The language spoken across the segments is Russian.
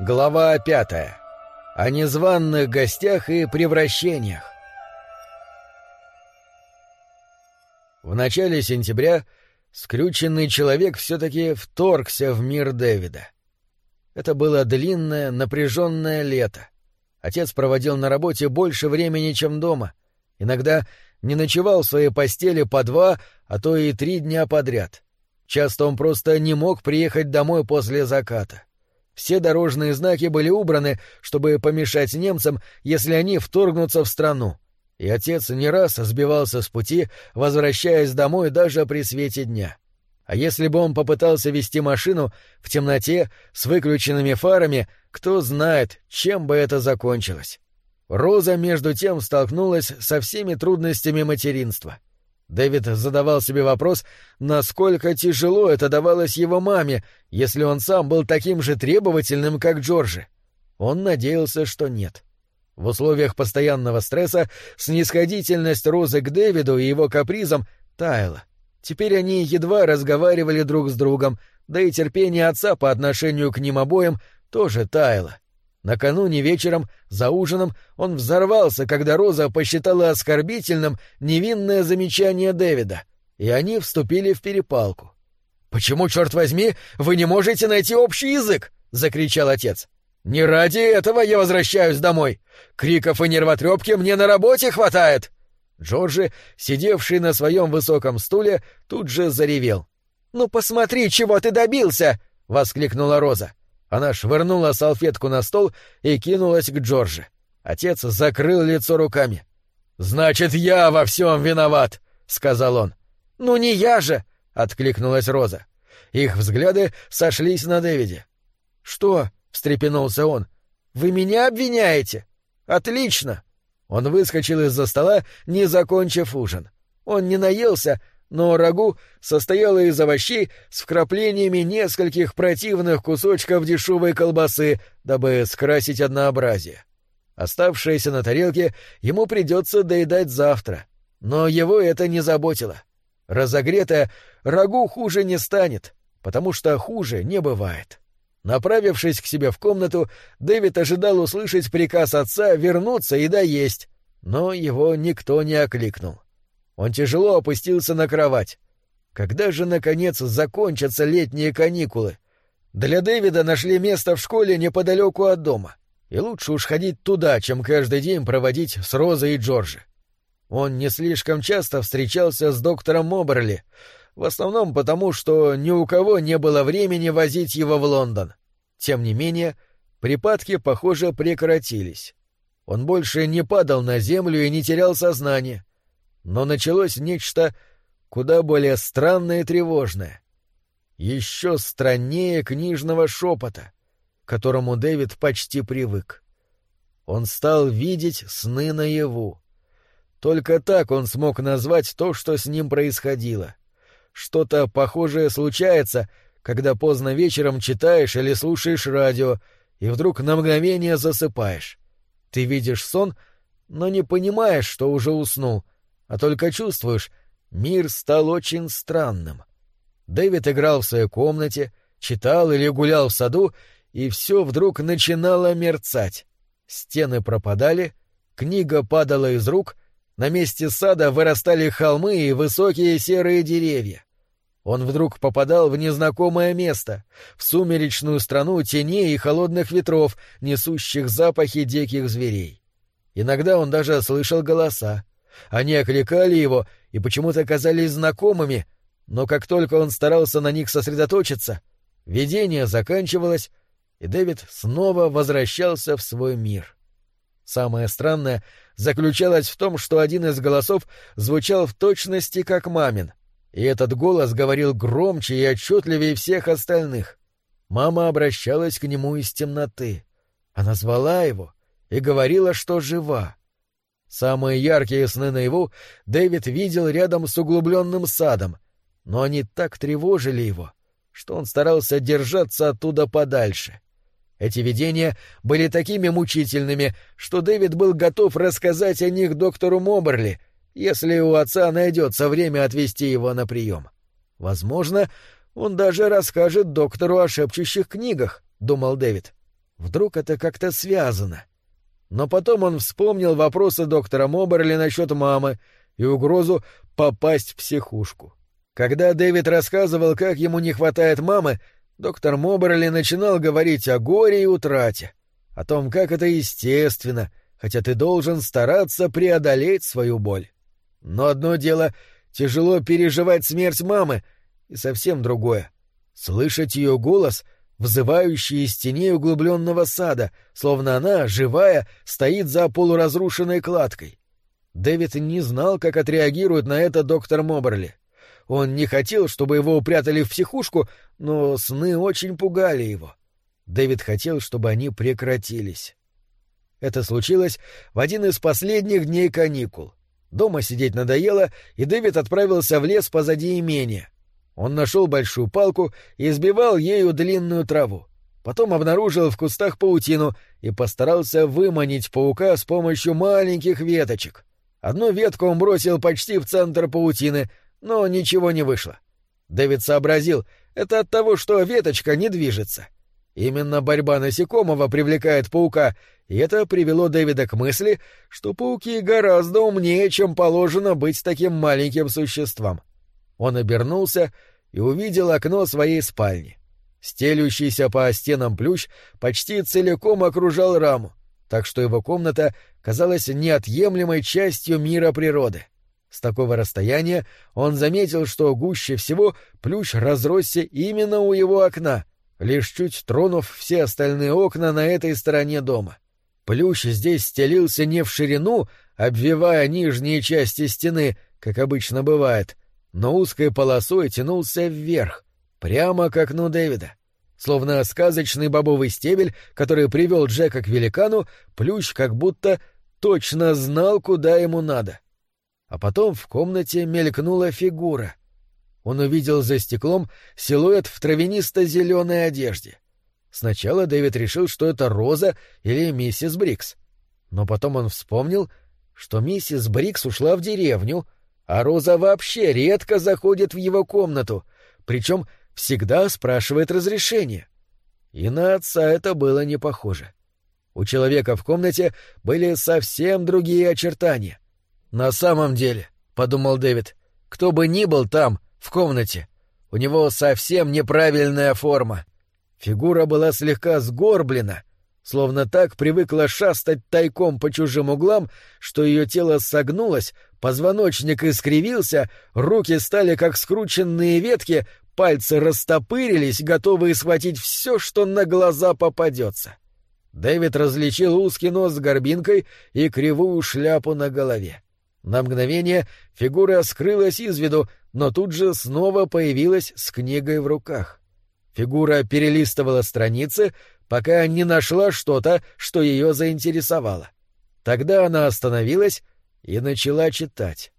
Глава пятая. О незваных гостях и превращениях. В начале сентября скрюченный человек все-таки вторгся в мир Дэвида. Это было длинное, напряженное лето. Отец проводил на работе больше времени, чем дома. Иногда не ночевал в своей постели по два, а то и три дня подряд. Часто он просто не мог приехать домой после заката. Все дорожные знаки были убраны, чтобы помешать немцам, если они вторгнутся в страну. И отец не раз сбивался с пути, возвращаясь домой даже при свете дня. А если бы он попытался вести машину в темноте с выключенными фарами, кто знает, чем бы это закончилось. Роза, между тем, столкнулась со всеми трудностями материнства. Дэвид задавал себе вопрос, насколько тяжело это давалось его маме, если он сам был таким же требовательным, как Джорджи. Он надеялся, что нет. В условиях постоянного стресса снисходительность Розы к Дэвиду и его капризам таяла. Теперь они едва разговаривали друг с другом, да и терпение отца по отношению к ним обоим тоже таяло. Накануне вечером, за ужином, он взорвался, когда Роза посчитала оскорбительным невинное замечание Дэвида, и они вступили в перепалку. «Почему, черт возьми, вы не можете найти общий язык?» — закричал отец. «Не ради этого я возвращаюсь домой. Криков и нервотрепки мне на работе хватает!» Джорджи, сидевший на своем высоком стуле, тут же заревел. «Ну посмотри, чего ты добился!» — воскликнула Роза. Она швырнула салфетку на стол и кинулась к Джорджи. Отец закрыл лицо руками. «Значит, я во всем виноват!» — сказал он. «Ну не я же!» — откликнулась Роза. Их взгляды сошлись на Дэвиде. «Что?» — встрепенулся он. «Вы меня обвиняете? Отлично!» Он выскочил из-за стола, не закончив ужин. Он не наелся, но рагу состояло из овощей с вкраплениями нескольких противных кусочков дешевой колбасы, дабы скрасить однообразие. Оставшееся на тарелке ему придется доедать завтра, но его это не заботило. Разогретое рагу хуже не станет, потому что хуже не бывает. Направившись к себе в комнату, Дэвид ожидал услышать приказ отца вернуться и доесть, но его никто не окликнул. Он тяжело опустился на кровать. Когда же, наконец, закончатся летние каникулы? Для Дэвида нашли место в школе неподалеку от дома, и лучше уж ходить туда, чем каждый день проводить с Розой и Джорджи. Он не слишком часто встречался с доктором Моберли, в основном потому, что ни у кого не было времени возить его в Лондон. Тем не менее, припадки, похоже, прекратились. Он больше не падал на землю и не терял сознание. Но началось нечто куда более странное и тревожное. Еще страннее книжного шепота, к которому Дэвид почти привык. Он стал видеть сны наяву. Только так он смог назвать то, что с ним происходило. Что-то похожее случается, когда поздно вечером читаешь или слушаешь радио, и вдруг на мгновение засыпаешь. Ты видишь сон, но не понимаешь, что уже уснул — а только чувствуешь, мир стал очень странным. Дэвид играл в своей комнате, читал или гулял в саду, и все вдруг начинало мерцать. Стены пропадали, книга падала из рук, на месте сада вырастали холмы и высокие серые деревья. Он вдруг попадал в незнакомое место, в сумеречную страну теней и холодных ветров, несущих запахи диких зверей. Иногда он даже слышал голоса. Они окликали его и почему-то казались знакомыми, но как только он старался на них сосредоточиться, видение заканчивалось, и Дэвид снова возвращался в свой мир. Самое странное заключалось в том, что один из голосов звучал в точности как мамин, и этот голос говорил громче и отчетливее всех остальных. Мама обращалась к нему из темноты. Она звала его и говорила, что жива. Самые яркие сны наяву Дэвид видел рядом с углубленным садом, но они так тревожили его, что он старался держаться оттуда подальше. Эти видения были такими мучительными, что Дэвид был готов рассказать о них доктору Моберли, если у отца найдется время отвезти его на прием. Возможно, он даже расскажет доктору о шепчущих книгах, — думал Дэвид. Вдруг это как-то связано. Но потом он вспомнил вопросы доктора Моберли насчет мамы и угрозу попасть в психушку. Когда Дэвид рассказывал, как ему не хватает мамы, доктор Моберли начинал говорить о горе и утрате, о том, как это естественно, хотя ты должен стараться преодолеть свою боль. Но одно дело — тяжело переживать смерть мамы, и совсем другое — слышать ее голос — взывающий из теней углубленного сада, словно она, живая, стоит за полуразрушенной кладкой. Дэвид не знал, как отреагирует на это доктор Моберли. Он не хотел, чтобы его упрятали в психушку, но сны очень пугали его. Дэвид хотел, чтобы они прекратились. Это случилось в один из последних дней каникул. Дома сидеть надоело, и Дэвид отправился в лес позади имения — он нашел большую палку и избивал ею длинную траву. Потом обнаружил в кустах паутину и постарался выманить паука с помощью маленьких веточек. Одну ветку он бросил почти в центр паутины, но ничего не вышло. Дэвид сообразил, это от того, что веточка не движется. Именно борьба насекомого привлекает паука, и это привело Дэвида к мысли, что пауки гораздо умнее, чем положено быть таким маленьким существом. Он обернулся и увидел окно своей спальни. Стелющийся по стенам плющ почти целиком окружал раму, так что его комната казалась неотъемлемой частью мира природы. С такого расстояния он заметил, что гуще всего плющ разросся именно у его окна, лишь чуть тронув все остальные окна на этой стороне дома. Плющ здесь стелился не в ширину, обвивая нижние части стены, как обычно бывает, но узкой полосой тянулся вверх, прямо к окну Дэвида. Словно сказочный бобовый стебель, который привел Джека к великану, плющ как будто точно знал, куда ему надо. А потом в комнате мелькнула фигура. Он увидел за стеклом силуэт в травянисто-зеленой одежде. Сначала Дэвид решил, что это Роза или миссис Брикс. Но потом он вспомнил, что миссис Брикс ушла в деревню — а Роза вообще редко заходит в его комнату, причем всегда спрашивает разрешение. И на отца это было не похоже. У человека в комнате были совсем другие очертания. «На самом деле», — подумал Дэвид, — «кто бы ни был там, в комнате, у него совсем неправильная форма. Фигура была слегка сгорблена, словно так привыкла шастать тайком по чужим углам, что ее тело согнулось, позвоночник искривился, руки стали как скрученные ветки, пальцы растопырились, готовые схватить все, что на глаза попадется. Дэвид различил узкий нос с горбинкой и кривую шляпу на голове. На мгновение фигура скрылась из виду, но тут же снова появилась с книгой в руках. Фигура перелистывала страницы, пока не нашла что-то, что ее заинтересовало. Тогда она остановилась и начала читать.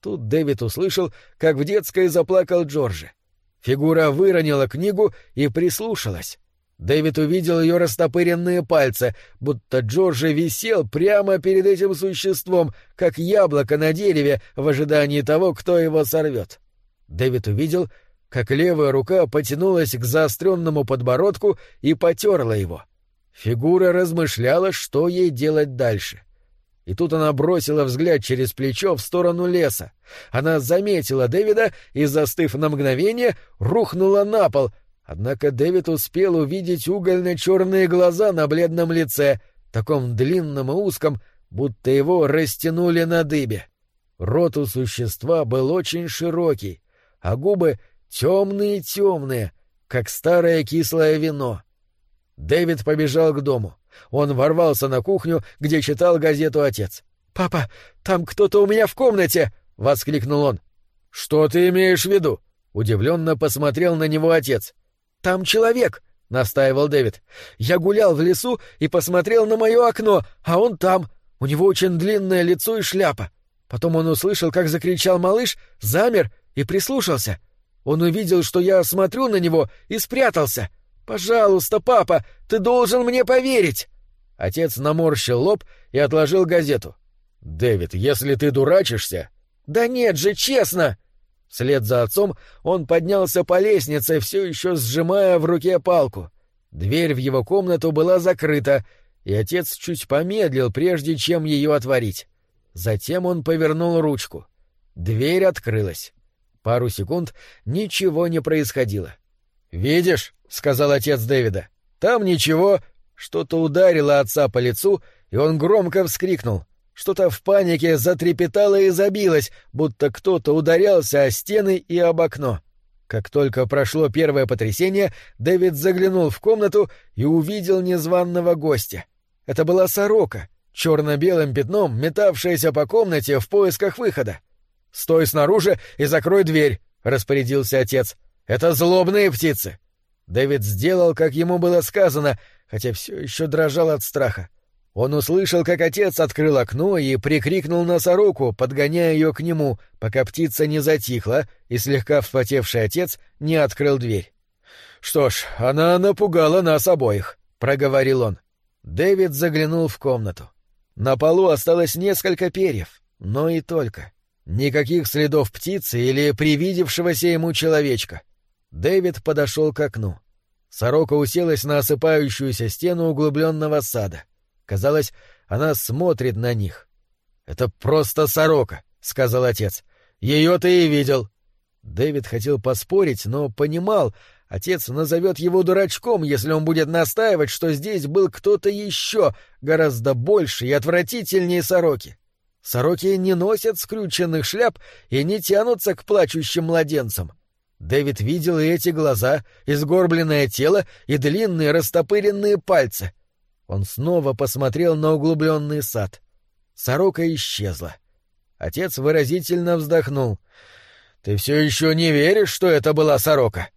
Тут Дэвид услышал, как в детской заплакал Джорджи. Фигура выронила книгу и прислушалась. Дэвид увидел ее растопыренные пальцы, будто Джорджи висел прямо перед этим существом, как яблоко на дереве в ожидании того, кто его сорвет. Дэвид увидел, как левая рука потянулась к заостренному подбородку и потерла его. Фигура размышляла, что ей делать дальше. И тут она бросила взгляд через плечо в сторону леса. Она заметила Дэвида и, застыв на мгновение, рухнула на пол. Однако Дэвид успел увидеть угольно-черные глаза на бледном лице, таком длинном и узком, будто его растянули на дыбе. Рот у существа был очень широкий, а губы — темные-темные, как старое кислое вино. Дэвид побежал к дому. Он ворвался на кухню, где читал газету отец. «Папа, там кто-то у меня в комнате!» — воскликнул он. «Что ты имеешь в виду?» — удивленно посмотрел на него отец. «Там человек!» — настаивал Дэвид. «Я гулял в лесу и посмотрел на мое окно, а он там. У него очень длинное лицо и шляпа. Потом он услышал, как закричал малыш, замер и прислушался. Он увидел, что я смотрю на него, и спрятался. Пожалуйста, папа, ты должен мне поверить. Отец наморщил лоб и отложил газету. Дэвид, если ты дурачишься... Да нет же, честно. Вслед за отцом он поднялся по лестнице, все еще сжимая в руке палку. Дверь в его комнату была закрыта, и отец чуть помедлил, прежде чем ее отворить. Затем он повернул ручку. Дверь открылась. Пару секунд ничего не происходило. «Видишь», — сказал отец Дэвида, — «там ничего». Что-то ударило отца по лицу, и он громко вскрикнул. Что-то в панике затрепетало и забилось, будто кто-то ударялся о стены и об окно. Как только прошло первое потрясение, Дэвид заглянул в комнату и увидел незваного гостя. Это была сорока, черно-белым пятном, метавшаяся по комнате в поисках выхода. «Стой снаружи и закрой дверь», — распорядился отец. «Это злобные птицы». Дэвид сделал, как ему было сказано, хотя все еще дрожал от страха. Он услышал, как отец открыл окно и прикрикнул на сороку, подгоняя ее к нему, пока птица не затихла, и слегка вспотевший отец не открыл дверь. «Что ж, она напугала нас обоих», — проговорил он. Дэвид заглянул в комнату. На полу осталось несколько перьев, но и только. Никаких следов птицы или привидевшегося ему человечка. Дэвид подошел к окну. Сорока уселась на осыпающуюся стену углубленного сада. Казалось, она смотрит на них. «Это просто сорока», — сказал отец. «Ее ты и видел». Дэвид хотел поспорить, но понимал, отец назовет его дурачком, если он будет настаивать, что здесь был кто-то еще, гораздо больше и отвратительнее сороки. Сороки не носят скрюченных шляп и не тянутся к плачущим младенцам. Дэвид видел и эти глаза, и сгорбленное тело, и длинные растопыренные пальцы. Он снова посмотрел на углубленный сад. Сорока исчезла. Отец выразительно вздохнул. «Ты все еще не веришь, что это была сорока?»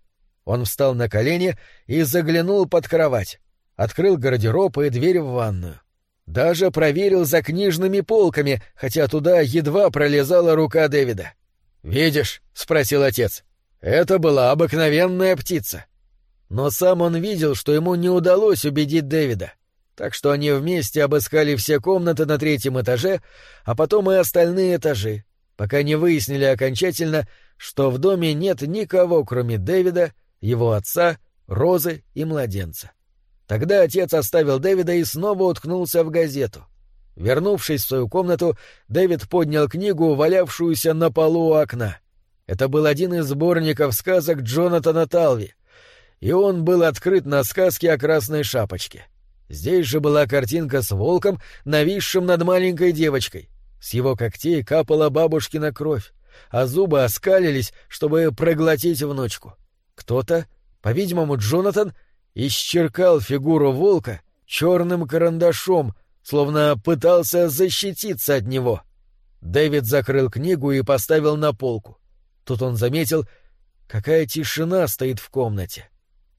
Он встал на колени и заглянул под кровать. Открыл гардероб и дверь в ванную. Даже проверил за книжными полками, хотя туда едва пролезала рука Дэвида. «Видишь?» — спросил отец. «Это была обыкновенная птица». Но сам он видел, что ему не удалось убедить Дэвида. Так что они вместе обыскали все комнаты на третьем этаже, а потом и остальные этажи, пока не выяснили окончательно, что в доме нет никого, кроме Дэвида, его отца, Розы и младенца. Тогда отец оставил Дэвида и снова уткнулся в газету. Вернувшись в свою комнату, Дэвид поднял книгу, валявшуюся на полу у окна. Это был один из сборников сказок Джонатана Талви, и он был открыт на сказке о красной шапочке. Здесь же была картинка с волком, нависшим над маленькой девочкой. С его когтей капала бабушкина кровь, а зубы оскалились, чтобы проглотить внучку. Кто-то, по-видимому, Джонатан, исчеркал фигуру волка черным карандашом, словно пытался защититься от него. Дэвид закрыл книгу и поставил на полку. Тут он заметил, какая тишина стоит в комнате.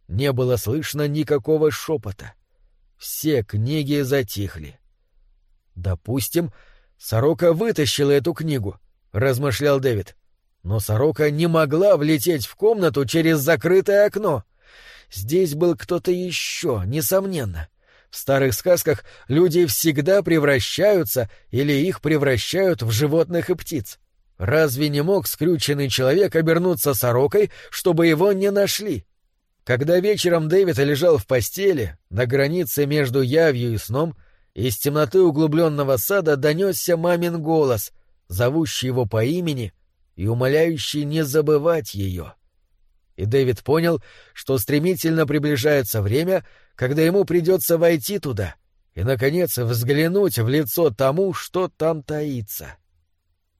Не было слышно никакого шепота. Все книги затихли. «Допустим, сорока вытащила эту книгу», — размышлял Дэвид. «Но сорока не могла влететь в комнату через закрытое окно. Здесь был кто-то еще, несомненно. В старых сказках люди всегда превращаются или их превращают в животных и птиц. Разве не мог скрюченный человек обернуться сорокой, чтобы его не нашли? Когда вечером Дэвид лежал в постели, на границе между явью и сном, из темноты углубленного сада донесся мамин голос, зовущий его по имени и умоляющий не забывать ее. — и Дэвид понял, что стремительно приближается время, когда ему придется войти туда и, наконец, взглянуть в лицо тому, что там таится. —